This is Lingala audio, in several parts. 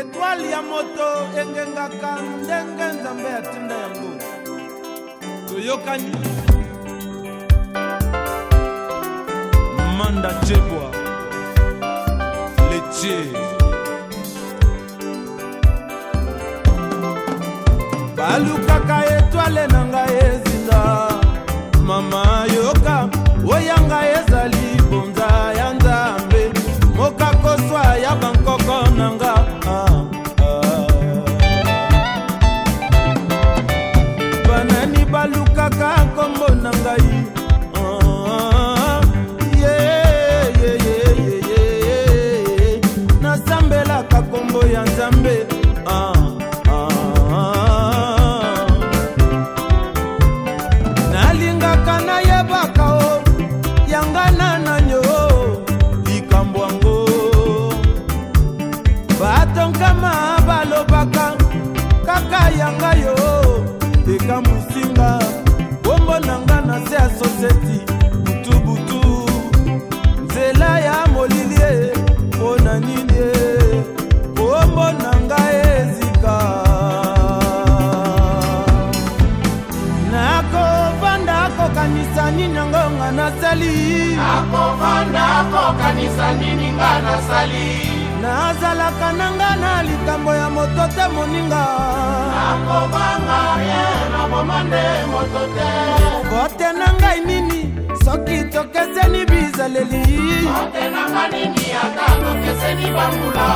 etwale ya moto engengaka ndenge nzambe atinda yango toyokani manda jebwa letie balukaka etwale na nakofa nako kanisa nini nga nasali nazalaka na nga na likambo ya moto te moninga nakobanga ye naboma nde moto te kote na ngai nini soki tokeseni bizaleli kote na nga nini ata tokeseni bambula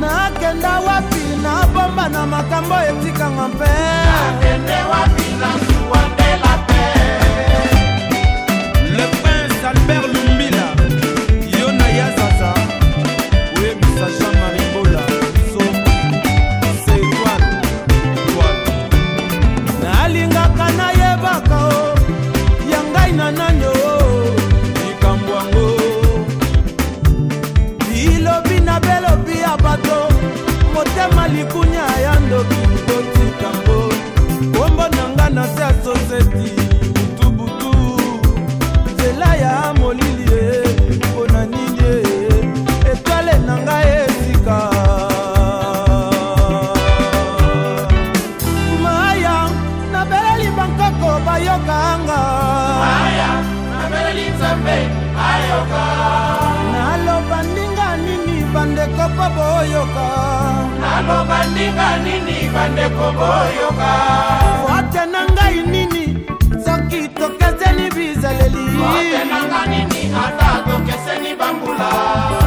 nakenda wapi nabomba na makambo etikanga mpe nakende wapi na nkoko bayokanga naloba ndinga nini bandeko mpo boyoka naloba ndinga nini bandeko boyoka wate na ngai nini soki tokeseni bizaleli ata tokeseni bambula